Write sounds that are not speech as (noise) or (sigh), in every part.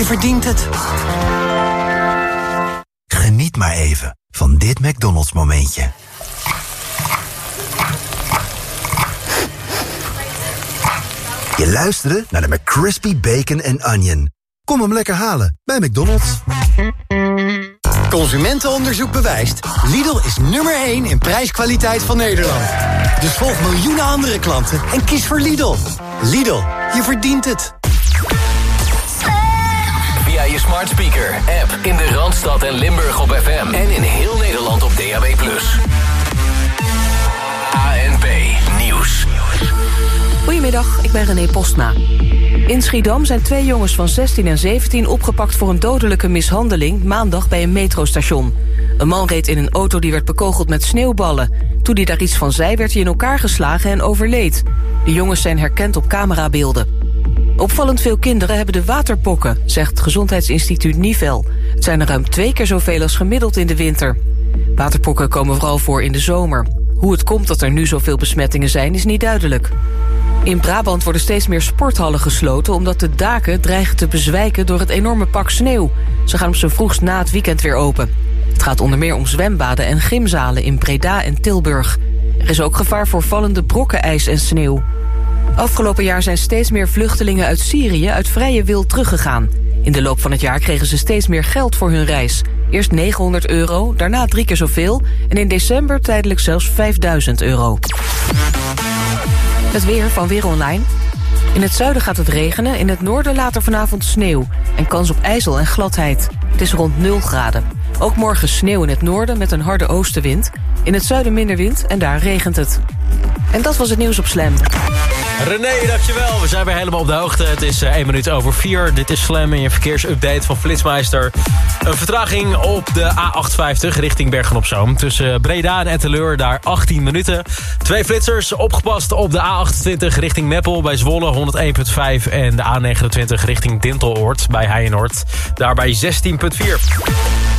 Je verdient het. Geniet maar even van dit McDonald's momentje. Je luisterde naar de McCrispy Bacon and Onion. Kom hem lekker halen bij McDonald's. Consumentenonderzoek bewijst. Lidl is nummer 1 in prijskwaliteit van Nederland. Dus volg miljoenen andere klanten en kies voor Lidl. Lidl, je verdient het. Smart speaker, app in de Randstad en Limburg op FM. En in heel Nederland op DAB+. ANP Nieuws. Goedemiddag, ik ben René Postma. In Schiedam zijn twee jongens van 16 en 17 opgepakt voor een dodelijke mishandeling maandag bij een metrostation. Een man reed in een auto die werd bekogeld met sneeuwballen. Toen hij daar iets van zei werd hij in elkaar geslagen en overleed. De jongens zijn herkend op camerabeelden. Opvallend veel kinderen hebben de waterpokken, zegt Gezondheidsinstituut Nivel. Het zijn er ruim twee keer zoveel als gemiddeld in de winter. Waterpokken komen vooral voor in de zomer. Hoe het komt dat er nu zoveel besmettingen zijn is niet duidelijk. In Brabant worden steeds meer sporthallen gesloten... omdat de daken dreigen te bezwijken door het enorme pak sneeuw. Ze gaan op z'n vroegst na het weekend weer open. Het gaat onder meer om zwembaden en gymzalen in Breda en Tilburg. Er is ook gevaar voor vallende brokken ijs en sneeuw. Afgelopen jaar zijn steeds meer vluchtelingen uit Syrië uit vrije wil teruggegaan. In de loop van het jaar kregen ze steeds meer geld voor hun reis. Eerst 900 euro, daarna drie keer zoveel... en in december tijdelijk zelfs 5000 euro. Het weer van Weer Online. In het zuiden gaat het regenen, in het noorden later vanavond sneeuw... en kans op ijzel en gladheid. Het is rond 0 graden. Ook morgen sneeuw in het noorden met een harde oostenwind. In het zuiden minder wind en daar regent het. En dat was het nieuws op Slam. René, dankjewel. We zijn weer helemaal op de hoogte. Het is uh, 1 minuut over 4. Dit is Slam en je verkeersupdate van Flitsmeister. Een vertraging op de A58 richting Bergen-op-Zoom. Tussen Breda en Etteleur, daar 18 minuten. Twee flitsers opgepast op de A28 richting Meppel bij Zwolle 101.5. En de A29 richting Dinteloord bij Heijenoord. Daarbij 16.4.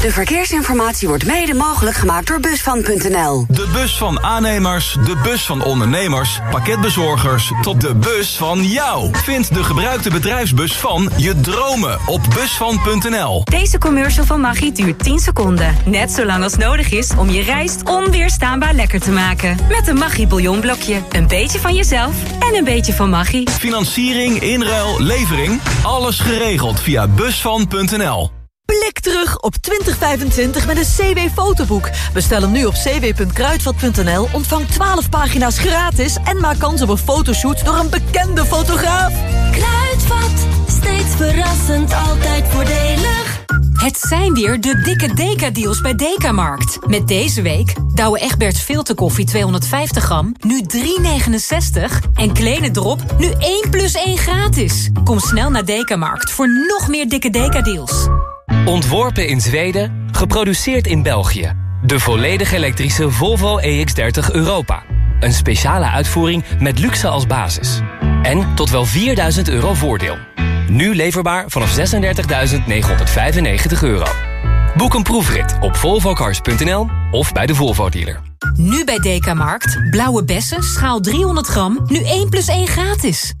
De verkeersinformatie wordt mede mogelijk gemaakt door Busvan.nl. De bus van aannemers, de bus van ondernemers, pakketbezorgers... tot de bus van jou. Vind de gebruikte bedrijfsbus van je dromen op Busvan.nl. Deze commercial van Maggi duurt 10 seconden. Net zo lang als nodig is om je rijst onweerstaanbaar lekker te maken. Met een Maggi bouillonblokje. Een beetje van jezelf en een beetje van Maggi. Financiering, inruil, levering. Alles geregeld via Busvan.nl. Blik terug op 2025 met een CW-fotoboek. Bestel hem nu op cw.kruidvat.nl, ontvang 12 pagina's gratis... en maak kans op een fotoshoot door een bekende fotograaf. Kruidvat, steeds verrassend, altijd voordelig. Het zijn weer de dikke Deka-deals bij Dekamarkt. Met deze week Douwe Egberts filterkoffie 250 gram, nu 3,69. En Kleine Drop, nu 1 plus 1 gratis. Kom snel naar Dekamarkt voor nog meer dikke Deka-deals. Ontworpen in Zweden, geproduceerd in België. De volledig elektrische Volvo EX30 Europa. Een speciale uitvoering met luxe als basis. En tot wel 4000 euro voordeel. Nu leverbaar vanaf 36.995 euro. Boek een proefrit op volvocars.nl of bij de Volvo dealer. Nu bij Dekamarkt. Blauwe bessen, schaal 300 gram. Nu 1 plus 1 gratis.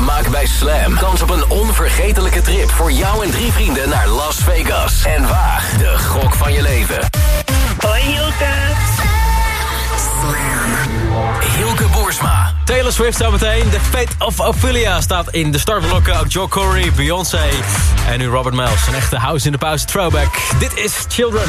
Maak bij Slam kans op een onvergetelijke trip voor jou en drie vrienden naar Las Vegas. En waag de gok van je leven. Hoi Hilke. Hilke Boersma. Taylor Swift zometeen. The Fate of Ophelia staat in de startblokken. Ook Joe Corey, Beyoncé en nu Robert Miles. Een echte house in de pauze throwback. Dit is Children.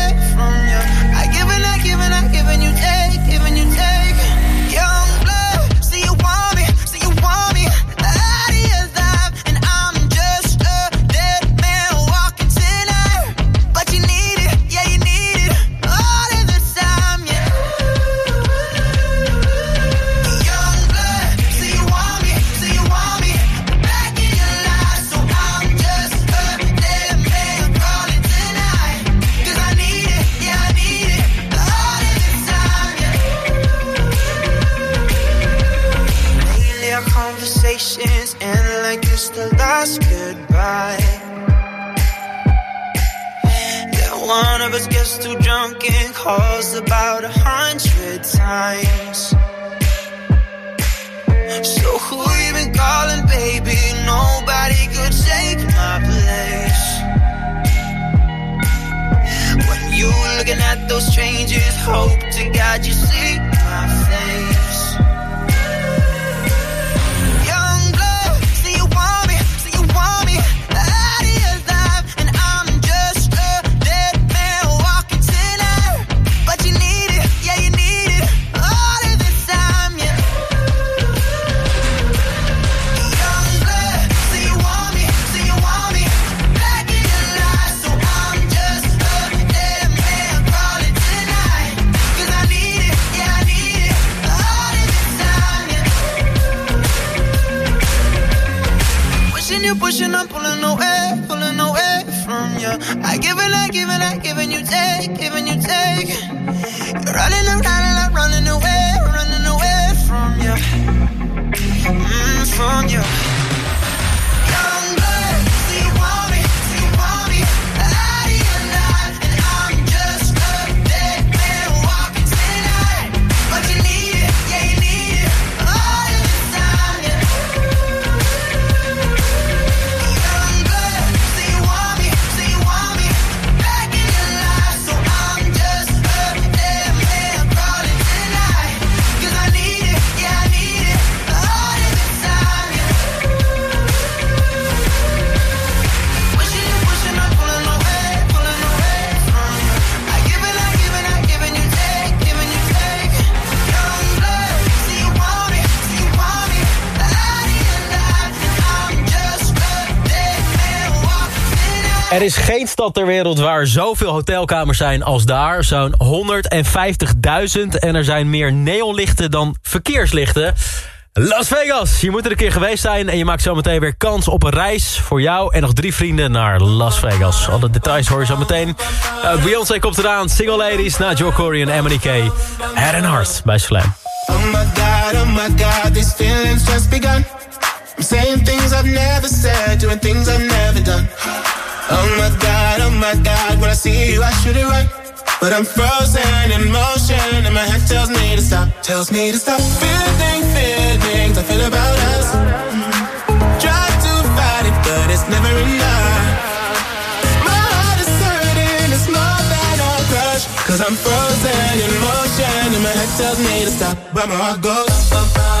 Er is geen stad ter wereld waar zoveel hotelkamers zijn als daar. Zo'n 150.000 en er zijn meer neonlichten dan verkeerslichten. Las Vegas, je moet er een keer geweest zijn... en je maakt zometeen weer kans op een reis voor jou... en nog drie vrienden naar Las Vegas. Alle details hoor je zo meteen. Eh, Beyoncé komt eraan, Single Ladies... na Joe Corey en Emily K. Head and Heart bij Slam. Oh my god, oh my god, these feelings just begun. I'm saying things I've never said, doing things I've never done. Oh my god, oh my god, when I see you, I should it right. But I'm frozen in motion, and my head tells me to stop, tells me to stop. Feeling, feelings I feel about us. Try to fight it, but it's never enough. My heart is hurting, it's more than a crush. Cause I'm frozen in motion, and my head tells me to stop, but my heart goes. Cause my heart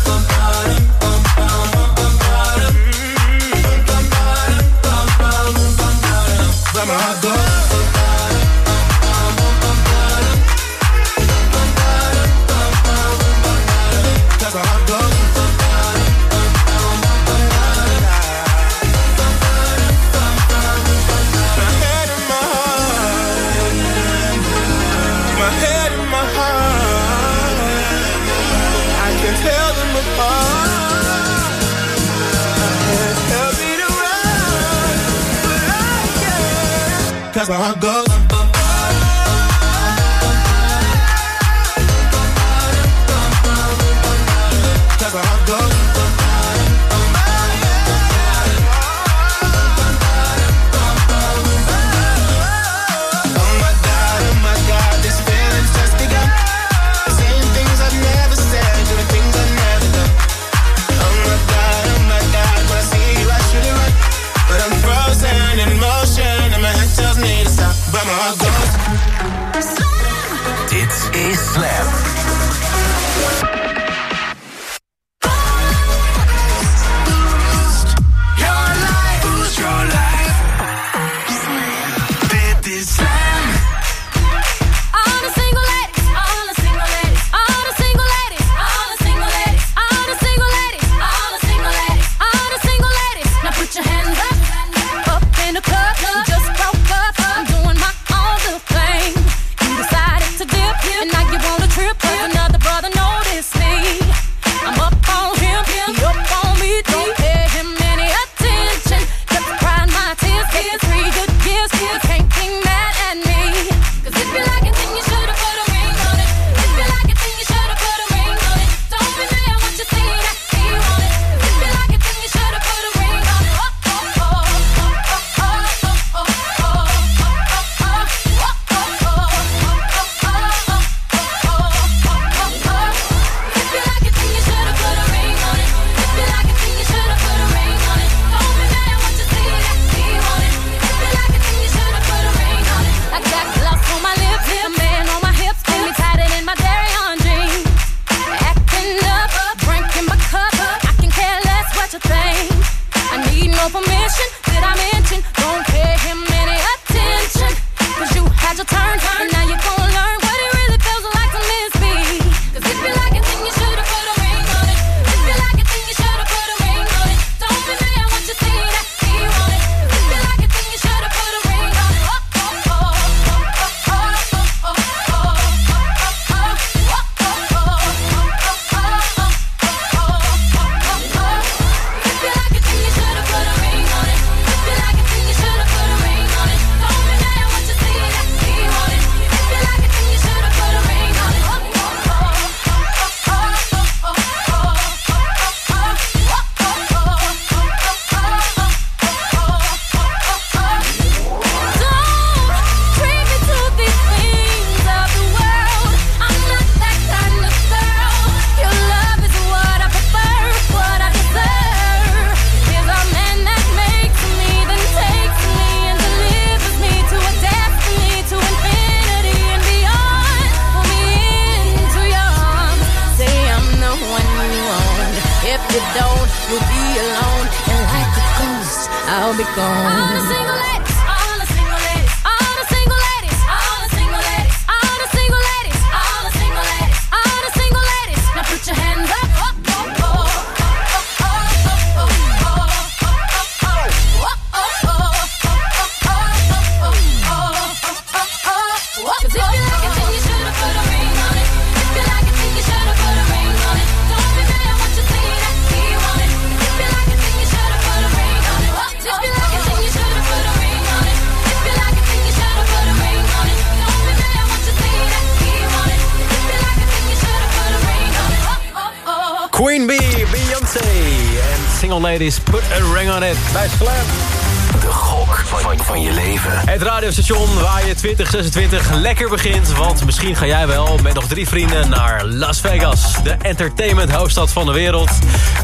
2026 lekker begint. Want misschien ga jij wel met nog drie vrienden naar Las Vegas. De entertainment hoofdstad van de wereld.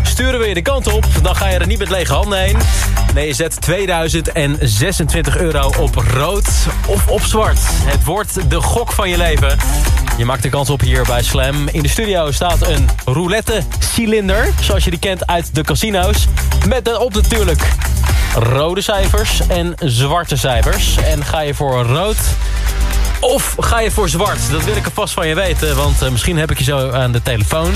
Sturen we je de kant op, dan ga je er niet met lege handen heen. Nee, je zet 2026 euro op rood of op zwart. Het wordt de gok van je leven. Je maakt de kans op hier bij Slam. In de studio staat een roulette-cilinder. Zoals je die kent uit de casino's. Met op natuurlijk rode cijfers en zwarte cijfers. En ga je voor rood of ga je voor zwart? Dat wil ik er vast van je weten, want eh, misschien heb ik je zo aan de telefoon.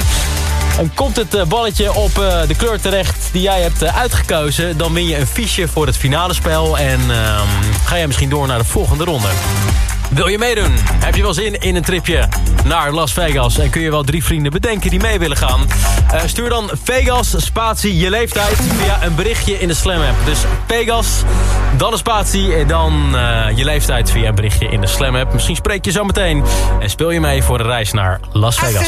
En komt het eh, balletje op eh, de kleur terecht die jij hebt uitgekozen... dan win je een fiche voor het finale spel en ehm, ga je misschien door naar de volgende ronde. Wil je meedoen? Heb je wel zin in een tripje naar Las Vegas? En kun je wel drie vrienden bedenken die mee willen gaan? Eh, stuur dan Vegas, spatie, je leeftijd via een berichtje in de Slam app. Dus Vegas, dan een spatie en dan eh, je leeftijd via een berichtje in de Slam app. Misschien spreek je zo meteen en speel je mee voor de reis naar Las Vegas.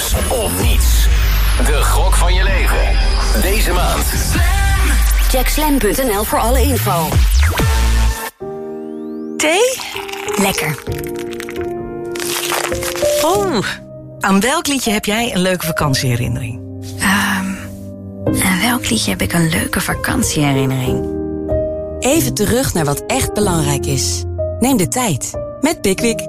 Alles of niets. De gok van je leven. Deze maand. Check slam.nl voor alle info. Thee? Lekker. Oh, aan welk liedje heb jij een leuke vakantieherinnering? Ehm, aan welk liedje heb ik een leuke vakantieherinnering? Even terug naar wat echt belangrijk is. Neem de tijd met Pickwick.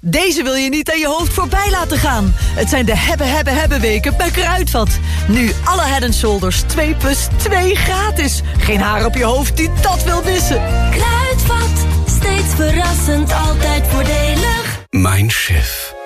Deze wil je niet aan je hoofd voorbij laten gaan. Het zijn de hebben, hebben, hebben weken bij Kruidvat. Nu alle Head Shoulders 2 plus 2 gratis. Geen haar op je hoofd die dat wil missen. Kruidvat, steeds verrassend, altijd voordelig. Mindshift.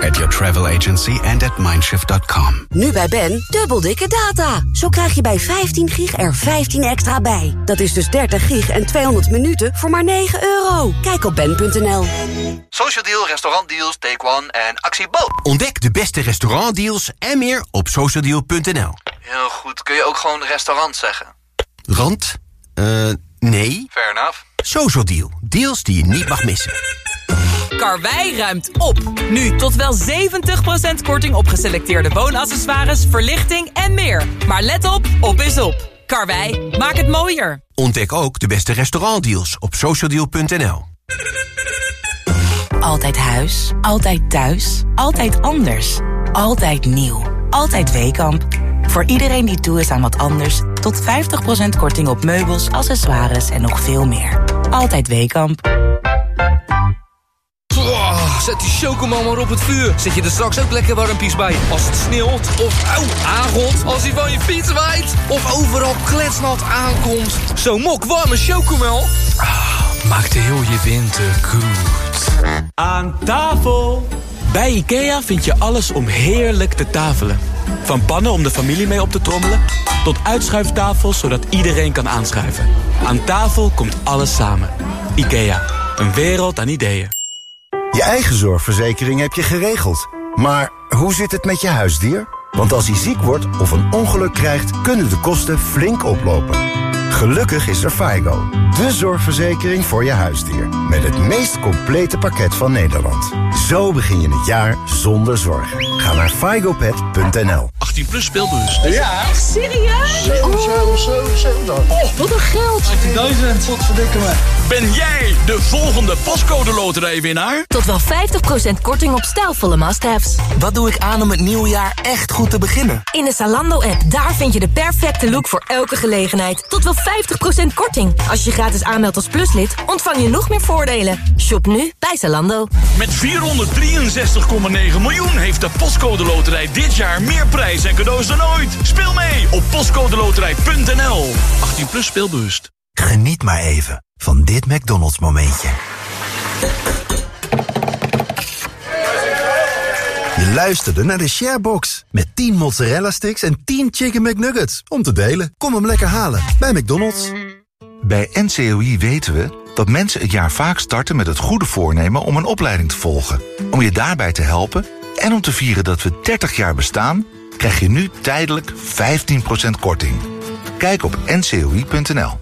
At your travel agency and at mindshift.com. Nu bij Ben, dubbel dikke data. Zo krijg je bij 15 gig er 15 extra bij. Dat is dus 30 gig en 200 minuten voor maar 9 euro. Kijk op ben.nl. Social Deal, restaurantdeals, Take One en Actie Bo. Ontdek de beste restaurantdeals en meer op socialdeal.nl. Heel goed. Kun je ook gewoon restaurant zeggen? Rand? Eh, nee. Fair enough. Social Deal. Deals die je niet mag missen. Karwei ruimt op. Nu tot wel 70% korting op geselecteerde woonaccessoires, verlichting en meer. Maar let op, op is op. Karwei, maak het mooier. Ontdek ook de beste restaurantdeals op socialdeal.nl. Altijd huis, altijd thuis, altijd anders. Altijd nieuw, altijd Weekamp. Voor iedereen die toe is aan wat anders... tot 50% korting op meubels, accessoires en nog veel meer. Altijd Weekamp. Oh, zet die chocomel maar op het vuur. Zet je er straks ook lekker warmpies bij. Als het sneeuwt of auw, aangot. Als hij van je fiets waait. Of overal kletsnat aankomt. Zo'n mok warme chocomel. Ah, maakt heel je winter goed. Aan tafel! Bij IKEA vind je alles om heerlijk te tafelen. Van pannen om de familie mee op te trommelen... tot uitschuiftafels zodat iedereen kan aanschuiven. Aan tafel komt alles samen. IKEA, een wereld aan ideeën. Je eigen zorgverzekering heb je geregeld. Maar hoe zit het met je huisdier? Want als hij ziek wordt of een ongeluk krijgt... kunnen de kosten flink oplopen. Gelukkig is er FIGO, de zorgverzekering voor je huisdier. Met het meest complete pakket van Nederland. Zo begin je het jaar zonder zorgen. Ga naar figopet.nl 18 plus speelbus. Ja. Echt serieus? 7, 7, 7, 7. Oh, wat een geld. 18.000. Wat verdikken me. Ben jij de volgende pascode loterijwinnaar? Tot wel 50% korting op stijlvolle must-haves. Wat doe ik aan om het nieuwe jaar echt goed te beginnen? In de Zalando-app, daar vind je de perfecte look voor elke gelegenheid. Tot wel 50% korting. Als je gratis aanmeldt als pluslid, ontvang je nog meer voordelen. Shop nu bij Zalando. Met 463,9 miljoen heeft de Postcode Loterij dit jaar meer prijs en cadeaus dan ooit. Speel mee op postcodeloterij.nl. 18 plus speelbewust. Geniet maar even van dit McDonald's momentje. Luisterde naar de Sharebox. Met 10 mozzarella sticks en 10 chicken McNuggets. Om te delen. Kom hem lekker halen bij McDonald's. Bij NCOI weten we dat mensen het jaar vaak starten met het goede voornemen om een opleiding te volgen. Om je daarbij te helpen en om te vieren dat we 30 jaar bestaan krijg je nu tijdelijk 15% korting. Kijk op ncoi.nl.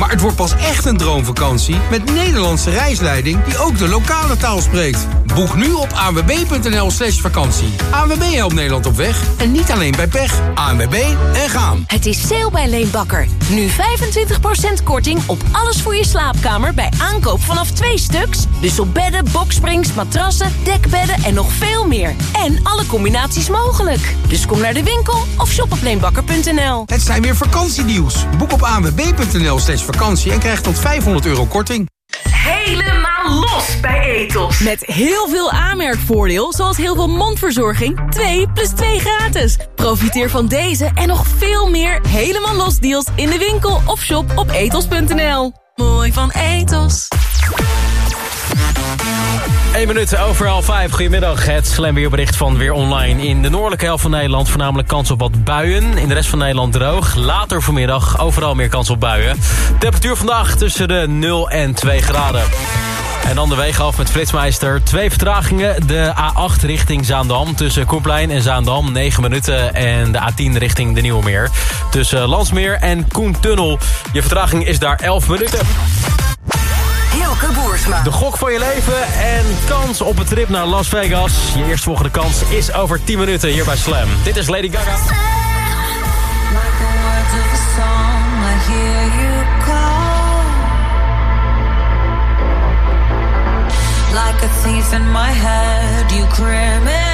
Maar het wordt pas echt een droomvakantie met Nederlandse reisleiding die ook de lokale taal spreekt. Boek nu op anwb.nl slash vakantie. ANWB helpt Nederland op weg en niet alleen bij pech. ANWB en gaan. Het is sale bij Leenbakker. Nu 25% korting op alles voor je slaapkamer bij aankoop vanaf twee stuks. Dus op bedden, boksprings, matrassen, dekbedden en nog veel meer. En alle combinaties mogelijk. Dus kom naar de winkel of shop op leenbakker.nl. Het zijn weer vakantiedeals. Boek op anwb.nl slash vakantie en krijg tot 500 euro korting. Helemaal los bij Etos. Met heel veel aanmerkvoordeel, zoals heel veel mondverzorging. 2 plus 2 gratis. Profiteer van deze en nog veel meer helemaal los deals in de winkel of shop op etos.nl. Mooi van Etos. 1 minuut over half 5. Goedemiddag. Het slam weerbericht van Weer Online. In de noordelijke helft van Nederland voornamelijk kans op wat buien. In de rest van Nederland droog. Later vanmiddag overal meer kans op buien. Temperatuur vandaag tussen de 0 en 2 graden. En dan de wegen af met Flitsmeister. Twee vertragingen. De A8 richting Zaandam. Tussen Koenplein en Zaandam 9 minuten. En de A10 richting de Nieuwe Meer. Tussen Landsmeer en Koentunnel. Je vertraging is daar 11 minuten. Hilke Boersma. De gok van je leven en kans op een trip naar Las Vegas. Je eerstvolgende kans is over 10 minuten hier bij Slam. Dit is Lady Gaga. Like a thief in my head, you criminal.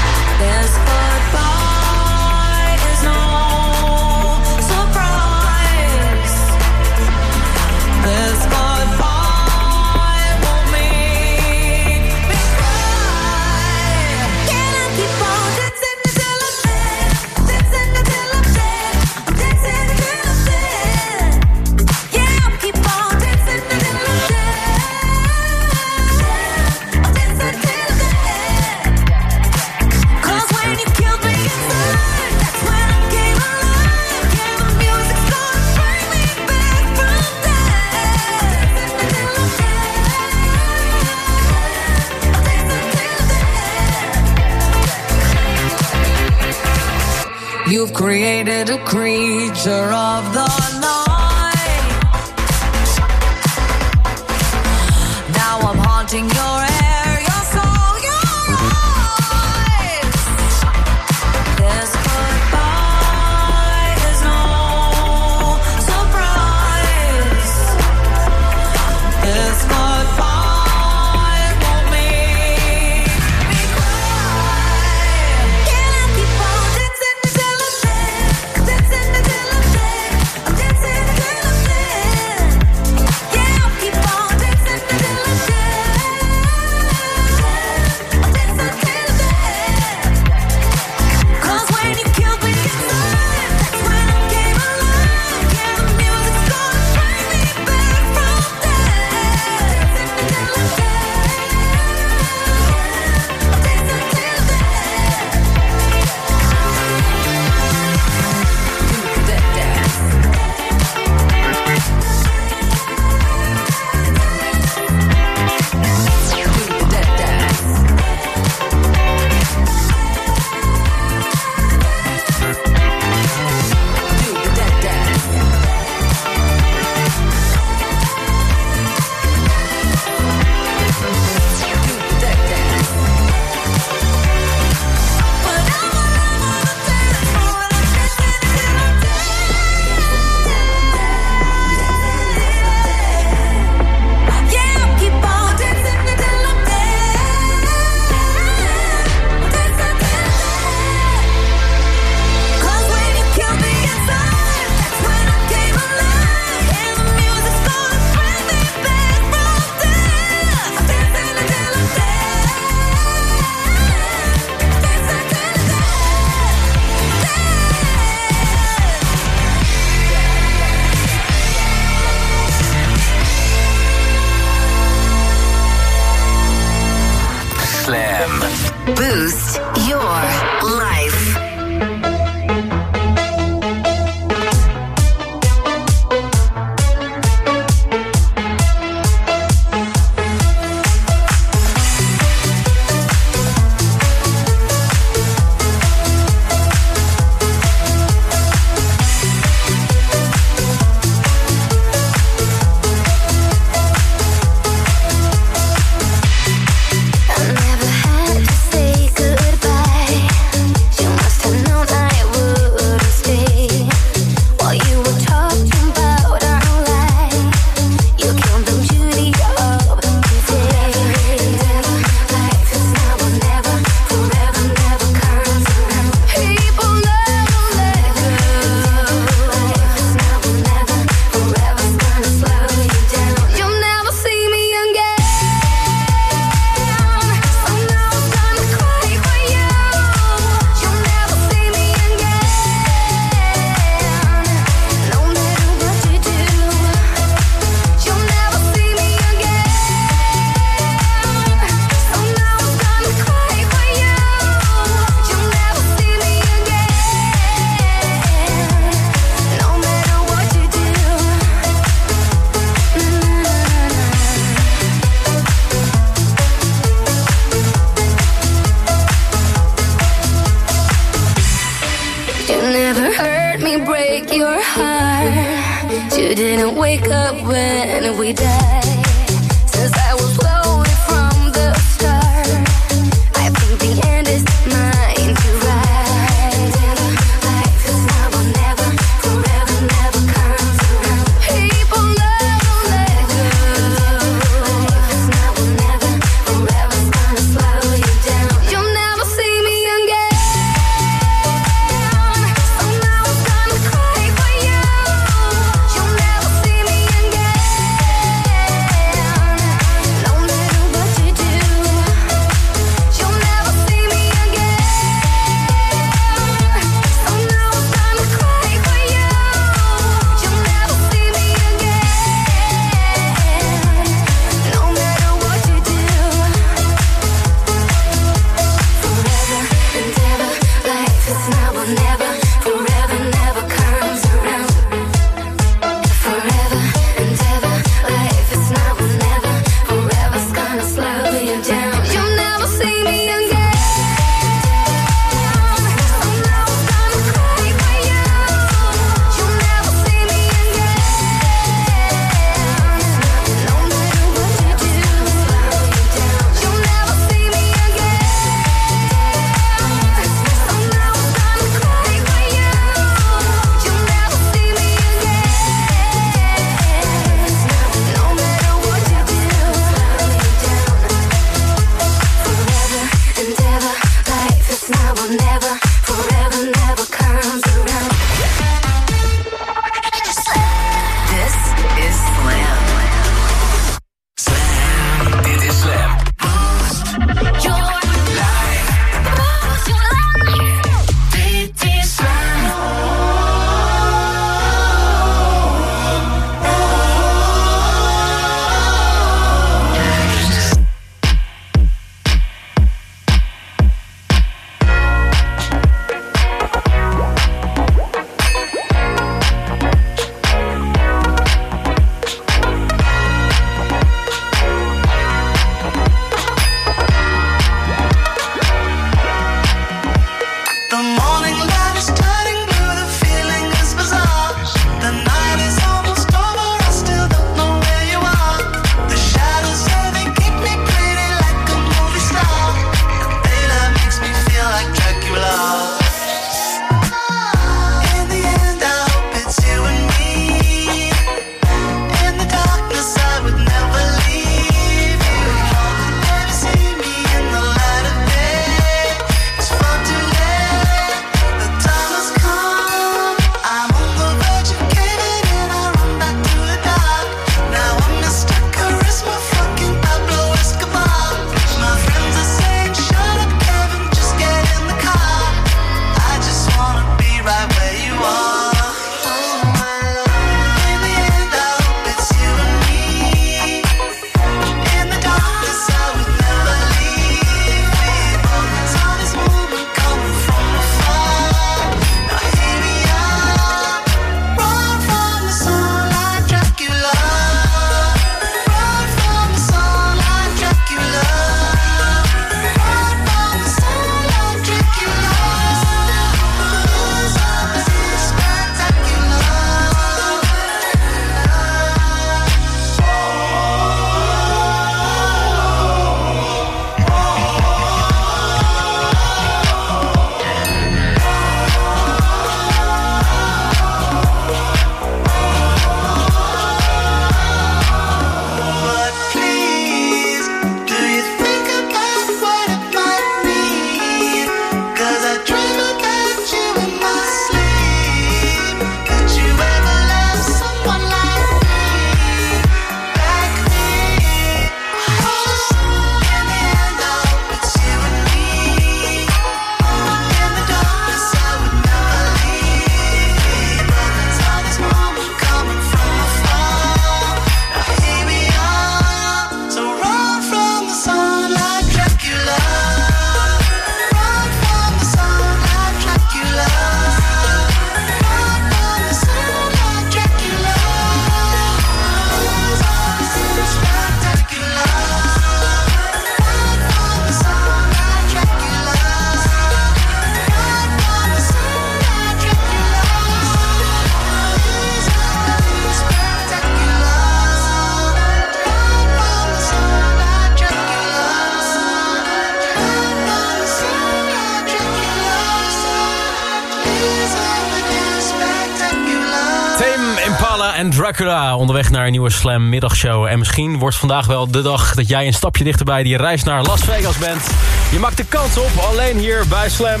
Onderweg naar een nieuwe Slam middagshow. En misschien wordt vandaag wel de dag dat jij een stapje dichterbij die reis naar Las Vegas bent. Je maakt de kans op, alleen hier bij Slam.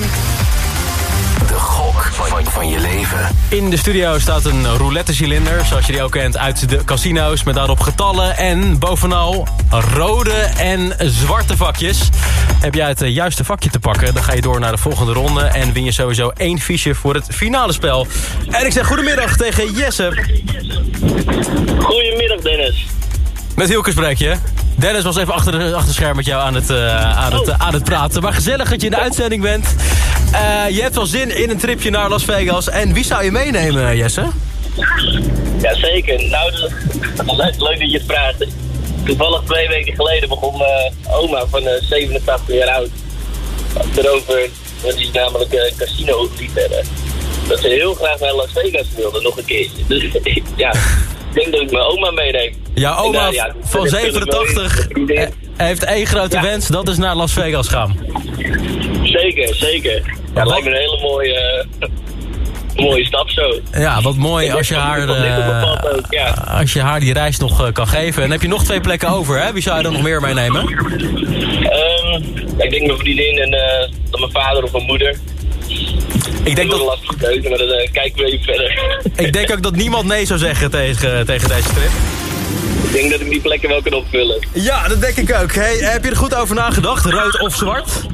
De gok van, van je leven. In de studio staat een roulette cilinder, zoals je die ook kent uit de casino's... met daarop getallen en bovenal rode en zwarte vakjes. Heb jij het eh, juiste vakje te pakken, dan ga je door naar de volgende ronde... en win je sowieso één fiche voor het finale spel. En ik zeg goedemiddag tegen Jesse. Goedemiddag Dennis. Met Hilke spreek je. Dennis was even achter, de, achter het scherm met jou aan het, eh, aan, het, aan het praten. Maar gezellig dat je in de uitzending bent. Eh, je hebt wel zin in een tripje naar Las Vegas. En wie zou je meenemen, Jesse? Ja, zeker. Nou, dat dat is leuk dat je het vraagt. Toevallig twee weken geleden begon mijn oma van eh, 87 jaar oud erover, die is namelijk uh, casino liefhebber, dat ze heel graag naar Las Vegas wilde, nog een keertje. Dus (laughs) ja, ik denk dat ik mijn oma meeneem. Jouw En, oma ja, van dat is 87 natuurlijk wel- heeft één grote wens. Dat is naar Las Vegas gaan. Zeker, zeker. Ja, lijkt me een hele mooie, eh, mooie stap zo. Ja, wat mooi als je haar, eh, ook, ja. als je haar die reis nog eh, kan geven. En heb je nog twee plekken over, hè? Wie zou je dan nog meer meenemen? Ehm, ik denk mijn vriendin en dan mijn vader of mijn moeder. Ik denk dat... een lastige keuze, maar dan eh, kijken we even verder. Ik denk ook dat niemand nee zou zeggen tegen, tegen deze trip. ik denk dat ik die plekken wel kan opvullen. Ja, dat denk ik ook. Hey, heb je er goed over nagedacht? Rood of zwart?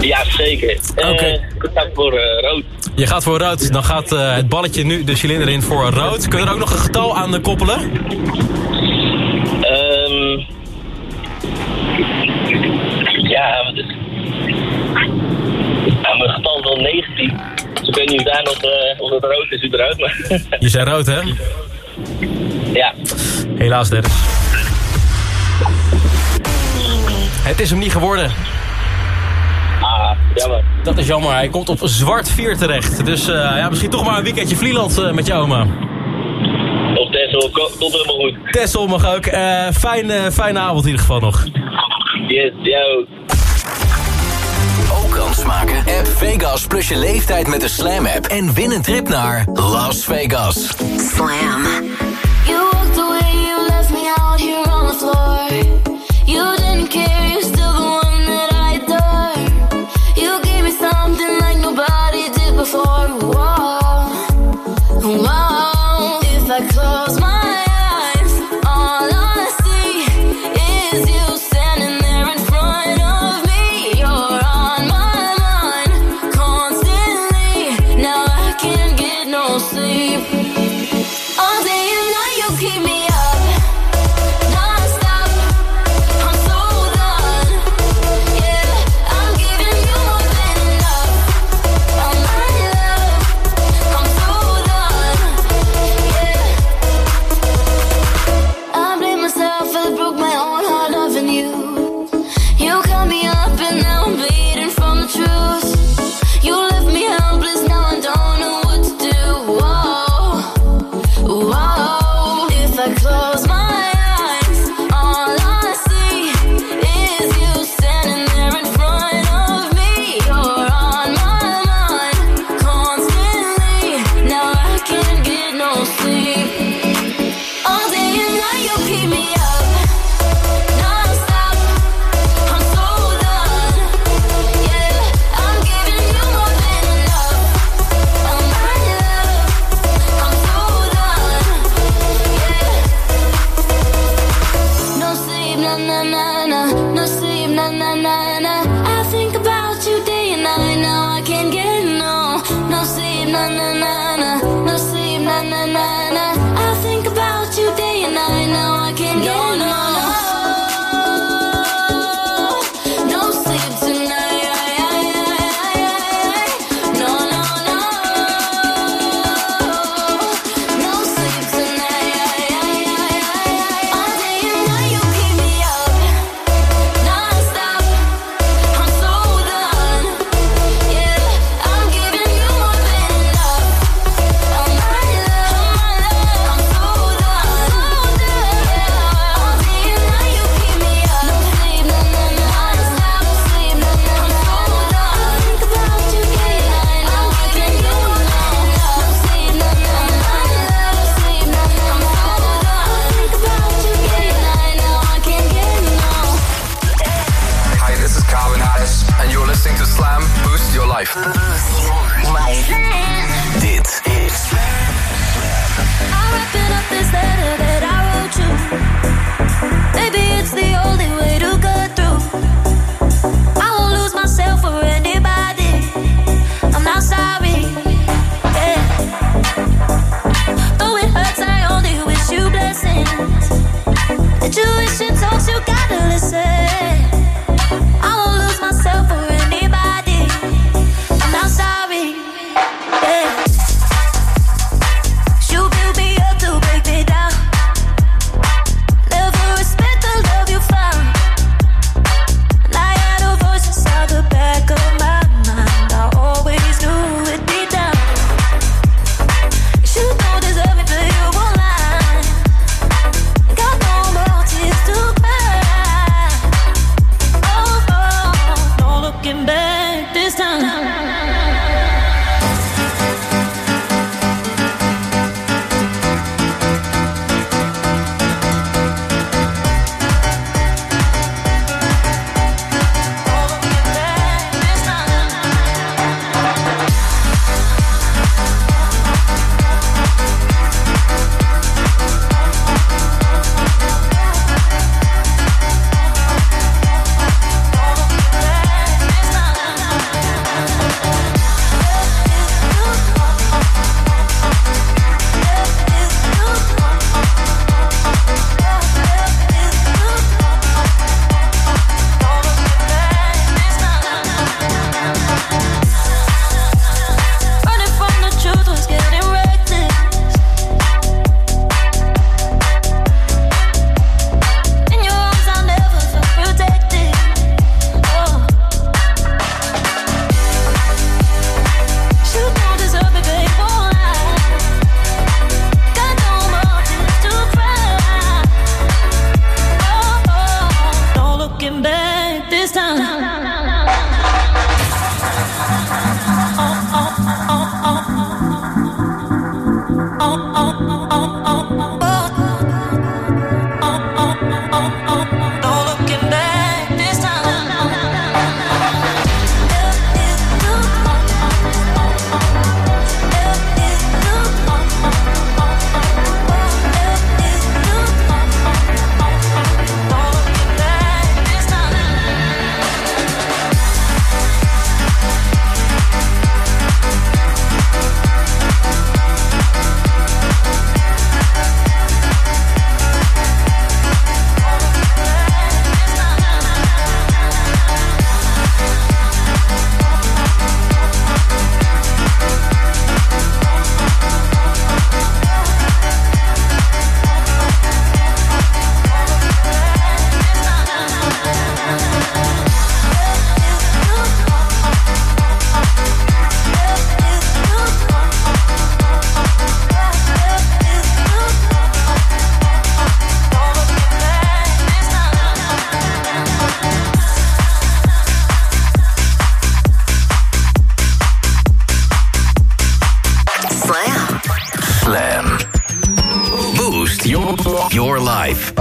Ja, zeker. Eh, Oké. ik ga voor eh, rood. Je gaat voor rood. Dan gaat eh, het balletje nu de cilinder in voor rood. Kun je er ook nog een getal aan eh, koppelen? Ehm ja, wat is... Mijn getal is wel 19. Dus ik weet niet of daar nog, eh, of het rood is überhaupt, maar... (laughs) Je zei rood, hè? ja. Helaas, Dennis. Het is hem niet geworden. Ah, jammer. Dat is jammer. Hij komt op zwart 4 terecht. Dus eh, ja, misschien toch maar een weekendje Vlieland eh, met je oma. Op ko- komt helemaal goed. Tessel mag ook. Eh fijne, fijne avond in ieder geval nog. Yes, jou. Kans maken? App Vegas plus je leeftijd met de Slam app. En win een trip naar Las Vegas. Slam. You walked away, you left me out here on the floor. You didn't care, Bye. (laughs) your, your life.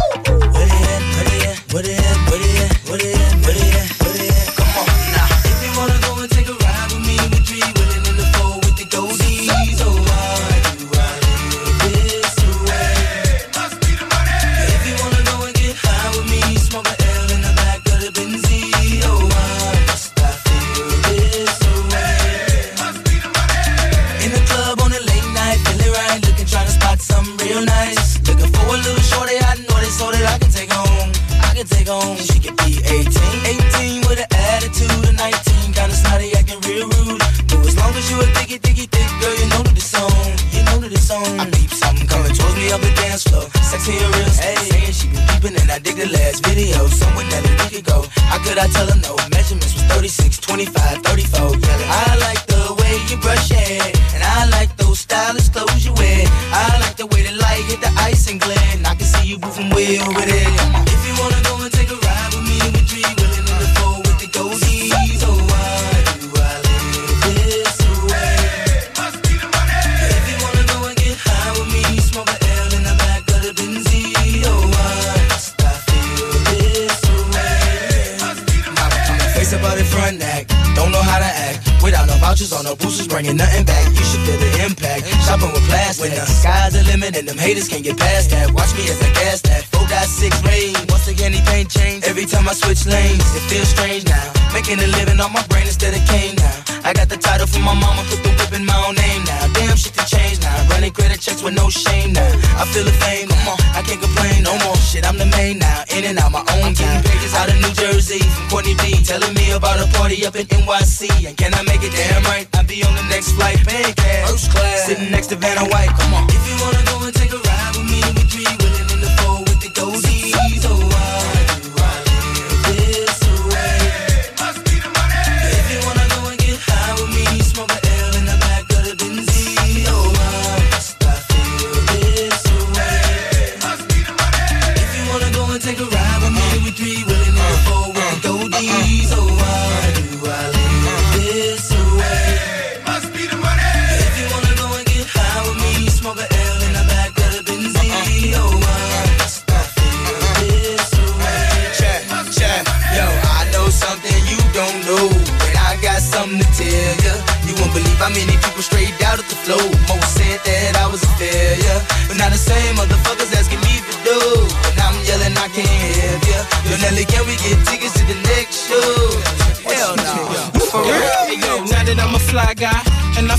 About a party up in NYC. And can I make it damn right? I'll be on the next flight, paying. First class. Sitting next to Vanna White, come on. If you wanna go and take a ride with me, we three willing in the four with the goldies. Oh, how many people straight out of the flow. Most said that I was a failure, but now the same motherfuckers asking me for do. And I'm yelling, I can't help ya. Yo, Nelly, can we get tickets to the next show? Hell no. For real? Yo, now that I'm a fly guy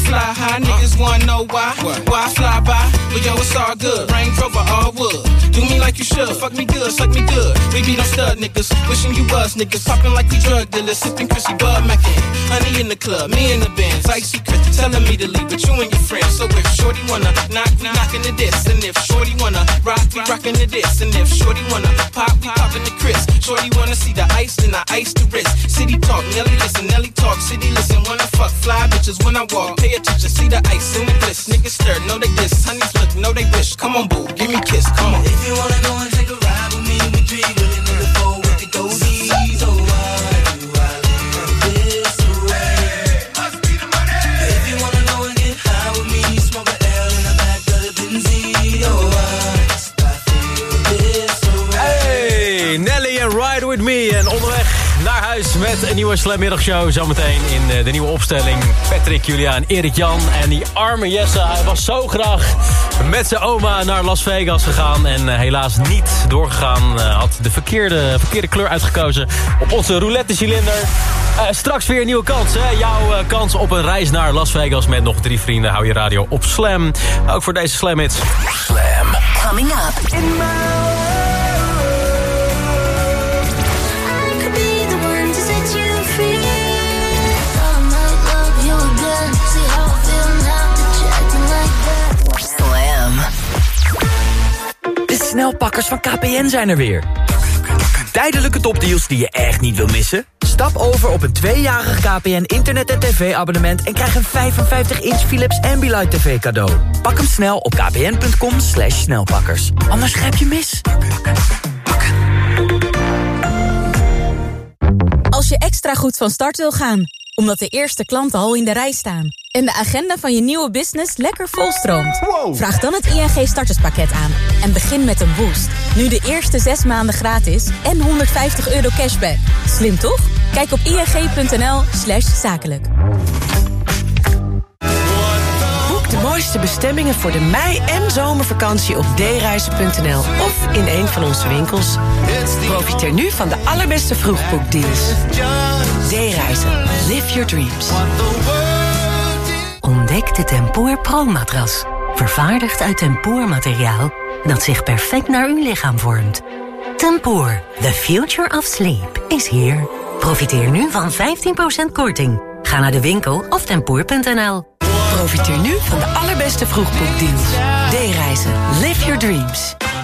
fly high, niggas wanna know why. Why I fly by? But yo, it's all good. Range Rover, all wood. Do me like you should. Fuck me good, suck me good. We be no stud niggas. Wishing you was niggas. Popping like we drug dealers. Sipping Chrissy Bud Mackin. Honey in the club, me in the Benz. Icy Chris telling me to leave, but you and your friends. So if Shorty wanna knock, we knockin' the diss. And if Shorty wanna rock, we rockin' the diss. And if Shorty wanna pop, we poppin' the Chris. Shorty wanna see the ice, then I ice the wrist. City talk, Nelly listen, Nelly talk. City listen, wanna fuck fly bitches when I walk. Pay attention, see the ice in the bliss. Niggas stir, know they diss. Honeys look, know they wish. Come on, boo, give me a kiss, come on. If you wanna go and take a ride with me, we three willing in the four with the goldies. Oh, why do I live this way? Must be the money. If you wanna go and get high with me, smoke a L in the back of the Benz. Oh, why must I feel this way? Hey, Nelly en Ride With Me. Naar huis met een nieuwe Slammiddagshow. Zometeen in eh, de nieuwe opstelling. Patrick, Juliaan, Erik Jan en die arme Jesse. Hij was zo graag met zijn oma naar Las Vegas gegaan. En eh, helaas niet doorgegaan. Eh, had de verkeerde, verkeerde kleur uitgekozen op onze roulette cilinder. Eh, straks weer een nieuwe kans. Hè? Jouw kans op een reis naar Las Vegas met nog drie vrienden. Hou je radio op Slam. Ook voor deze Slam hits. Slam. Coming up. Slam. Snelpakkers van KPN zijn er weer. Tijdelijke topdeals die je echt niet wil missen? Stap over op een tweejarig KPN internet- en tv-abonnement... en krijg een 55-inch Philips Ambilight TV cadeau. Pak hem snel op kpn.com slash snelpakkers. Anders grijp je mis. Als je extra goed van start wil gaan, omdat de eerste klanten al in de rij staan... en de agenda van je nieuwe business lekker volstroomt... vraag dan het ING starterspakket aan en begin met een boost. Nu de eerste zes maanden gratis en 150 euro cashback. Slim toch? Kijk op ing.nl slash zakelijk. Boek de mooiste bestemmingen voor de mei- en zomervakantie op dereizen.nl of in een van onze winkels. Profiteer nu van de allerbeste vroegboekdeals. D-reizen. Live your dreams. Ontdek de Tempoor Pro-matras. Vervaardigd uit tempoormateriaal dat zich perfect naar uw lichaam vormt. Tempoor, the future of sleep, is here. Profiteer nu van 15% korting. Ga naar de winkel of tempoor.nl. Profiteer nu van de allerbeste vroegboekdeals. D-reizen. Live your dreams.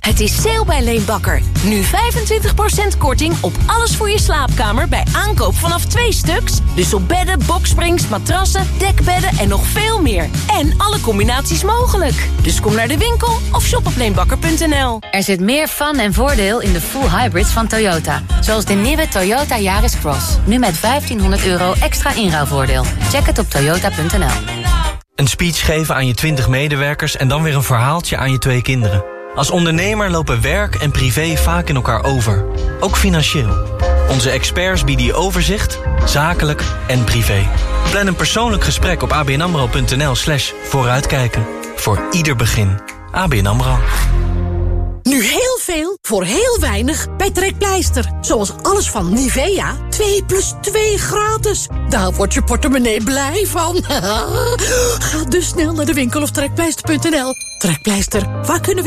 Het is sale bij Leenbakker. Nu 25% korting op alles voor je slaapkamer bij aankoop vanaf twee stuks. Dus op bedden, boksprings, matrassen, dekbedden en nog veel meer. En alle combinaties mogelijk. Dus kom naar de winkel of shop op leenbakker.nl. Er zit meer fun en voordeel in de full hybrids van Toyota. Zoals de nieuwe Toyota Yaris Cross. Nu met 1500 euro extra inruilvoordeel. Check het op toyota.nl. Een speech geven aan je 20 medewerkers en dan weer een verhaaltje aan je twee kinderen. Als ondernemer lopen werk en privé vaak in elkaar over. Ook financieel. Onze experts bieden je overzicht, zakelijk en privé. Plan een persoonlijk gesprek op abnamro.nl slash vooruitkijken. Voor ieder begin. ABN AMRO. Nu heel veel voor heel weinig bij Trekpleister. Zoals alles van Nivea. 2 plus 2 gratis. Daar wordt je portemonnee blij van. (laughs) Ga dus snel naar de winkel of trekpleister.nl. Trekpleister, waar kunnen we